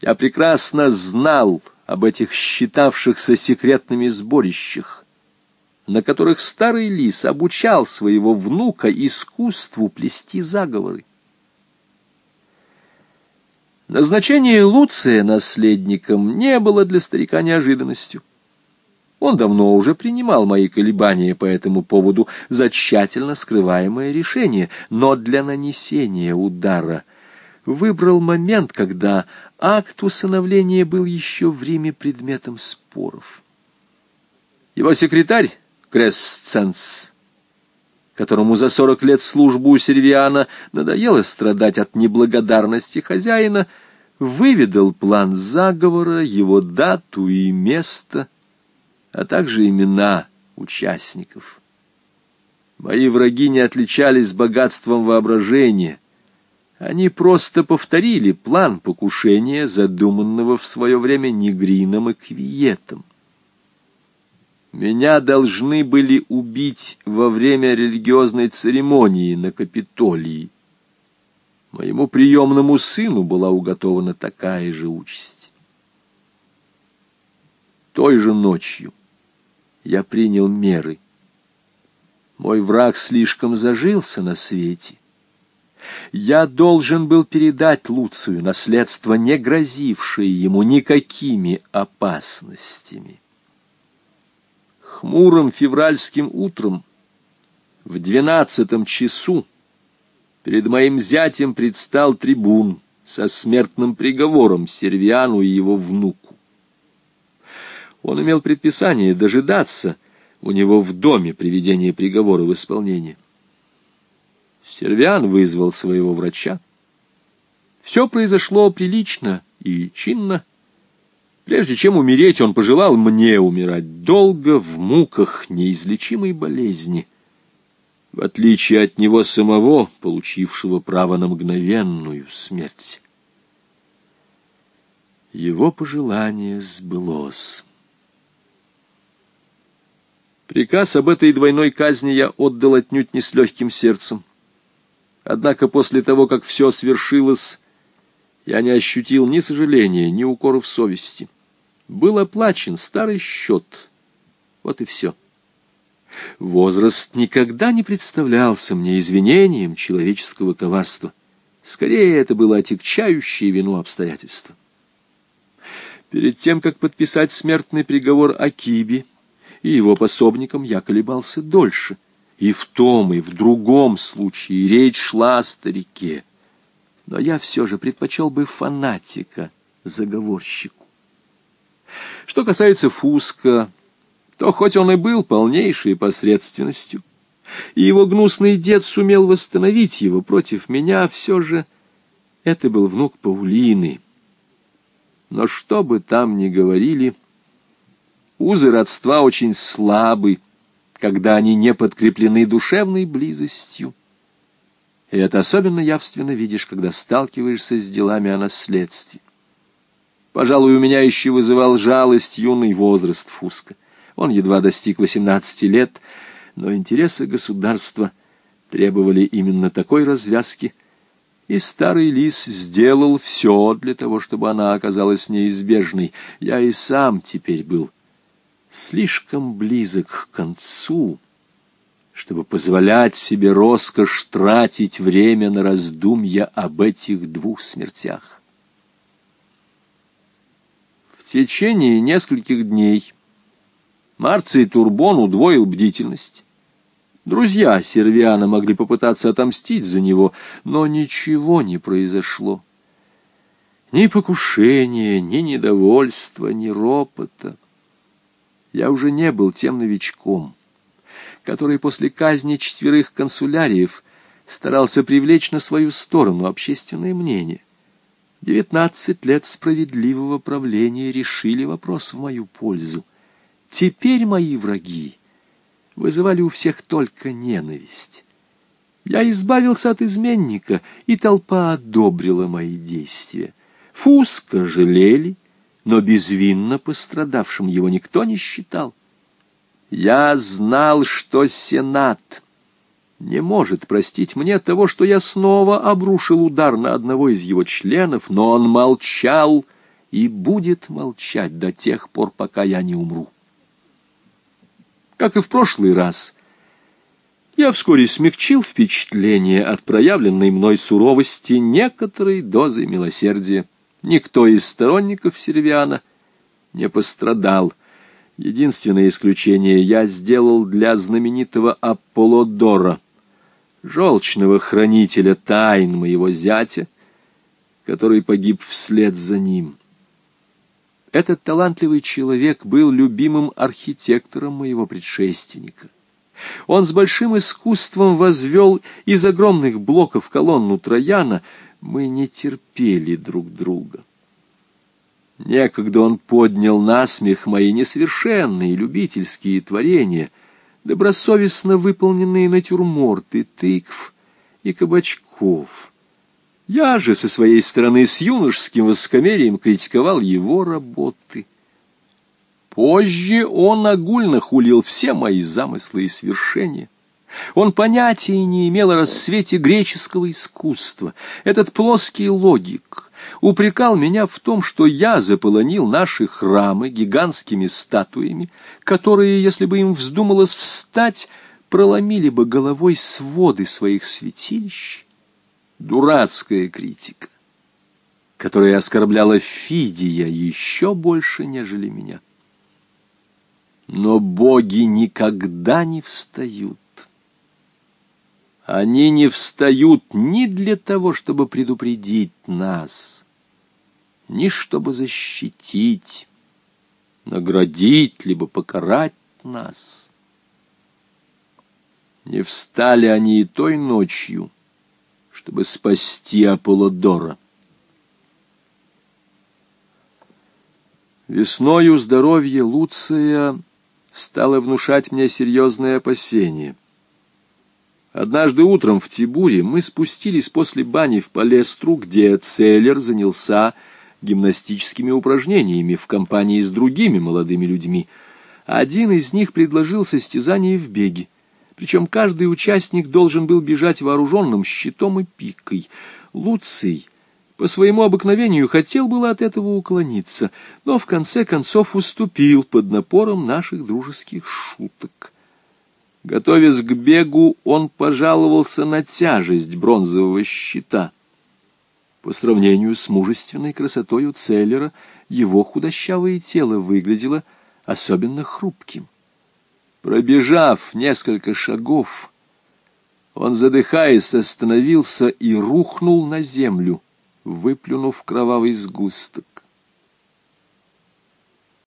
Я прекрасно знал об этих считавшихся секретными сборищах, на которых старый лис обучал своего внука искусству плести заговоры. Назначение Луция наследником не было для старика неожиданностью. Он давно уже принимал мои колебания по этому поводу за тщательно скрываемое решение, но для нанесения удара выбрал момент, когда акт усыновления был еще в Риме предметом споров. Его секретарь, Кресценс, которому за сорок лет службы у Сервиана надоело страдать от неблагодарности хозяина, выведал план заговора, его дату и место — а также имена участников. Мои враги не отличались богатством воображения. Они просто повторили план покушения, задуманного в свое время Негрином и Квиетом. Меня должны были убить во время религиозной церемонии на Капитолии. Моему приемному сыну была уготована такая же участь. Той же ночью я принял меры. Мой враг слишком зажился на свете. Я должен был передать Луцию наследство, не грозившее ему никакими опасностями. Хмурым февральским утром в двенадцатом часу перед моим зятем предстал трибун со смертным приговором Сервиану и его внуку. Он имел предписание дожидаться у него в доме приведения приговора в исполнение. Сервиан вызвал своего врача. Все произошло прилично и чинно. Прежде чем умереть, он пожелал мне умирать долго в муках неизлечимой болезни, в отличие от него самого, получившего право на мгновенную смерть. Его пожелание сбылось. Приказ об этой двойной казни я отдал отнюдь не с легким сердцем. Однако после того, как все свершилось, я не ощутил ни сожаления, ни укоров совести. Был оплачен старый счет. Вот и все. Возраст никогда не представлялся мне извинением человеческого коварства. Скорее, это было отягчающее вину обстоятельства. Перед тем, как подписать смертный приговор Акиби, и его пособником я колебался дольше. И в том, и в другом случае речь шла о старике. Но я все же предпочел бы фанатика заговорщику. Что касается Фуска, то хоть он и был полнейшей посредственностью, и его гнусный дед сумел восстановить его против меня, все же это был внук Паулины. Но что бы там ни говорили, — Узы родства очень слабы, когда они не подкреплены душевной близостью. И это особенно явственно видишь, когда сталкиваешься с делами о наследстве. Пожалуй, у меня еще вызывал жалость юный возраст Фуска. Он едва достиг восемнадцати лет, но интересы государства требовали именно такой развязки, и старый лис сделал все для того, чтобы она оказалась неизбежной. Я и сам теперь был слишком близок к концу, чтобы позволять себе роскошь тратить время на раздумья об этих двух смертях. В течение нескольких дней Марций Турбон удвоил бдительность. Друзья Сервиана могли попытаться отомстить за него, но ничего не произошло. Ни покушения, ни недовольства, ни ропота я уже не был тем новичком, который после казни четверых консуляриев старался привлечь на свою сторону общественное мнение. Девятнадцать лет справедливого правления решили вопрос в мою пользу. Теперь мои враги вызывали у всех только ненависть. Я избавился от изменника, и толпа одобрила мои действия. Фуска жалели, но безвинно пострадавшим его никто не считал. Я знал, что Сенат не может простить мне того, что я снова обрушил удар на одного из его членов, но он молчал и будет молчать до тех пор, пока я не умру. Как и в прошлый раз, я вскоре смягчил впечатление от проявленной мной суровости некоторой дозы милосердия. Никто из сторонников Сервиана не пострадал. Единственное исключение я сделал для знаменитого Аполлодора, желчного хранителя тайн моего зятя, который погиб вслед за ним. Этот талантливый человек был любимым архитектором моего предшественника. Он с большим искусством возвел из огромных блоков колонну Трояна. Мы не терпели друг друга. Некогда он поднял на смех мои несовершенные любительские творения, добросовестно выполненные натюрморты, тыкв и кабачков. Я же со своей стороны с юношеским воскомерием критиковал его работы — Позже он огульно хулил все мои замыслы и свершения. Он понятия не имел о рассвете греческого искусства. Этот плоский логик упрекал меня в том, что я заполонил наши храмы гигантскими статуями, которые, если бы им вздумалось встать, проломили бы головой своды своих святилищ. Дурацкая критика, которая оскорбляла Фидия еще больше, нежели меня. Но боги никогда не встают. Они не встают ни для того, чтобы предупредить нас, ни чтобы защитить, наградить, либо покарать нас. Не встали они и той ночью, чтобы спасти Аполлодора. Весною здоровье Луция стало внушать мне серьезное опасение. Однажды утром в Тибуре мы спустились после бани в Палестру, где Целлер занялся гимнастическими упражнениями в компании с другими молодыми людьми. Один из них предложил состязание в беге. Причем каждый участник должен был бежать вооруженным щитом и пикой. Луций по своему обыкновению хотел было от этого уклониться, но в конце концов уступил под напором наших дружеских шуток. Готовясь к бегу, он пожаловался на тяжесть бронзового щита. По сравнению с мужественной красотой Целлера, его худощавое тело выглядело особенно хрупким. Пробежав несколько шагов, он, задыхаясь, остановился и рухнул на землю, выплюнув кровавый сгусток.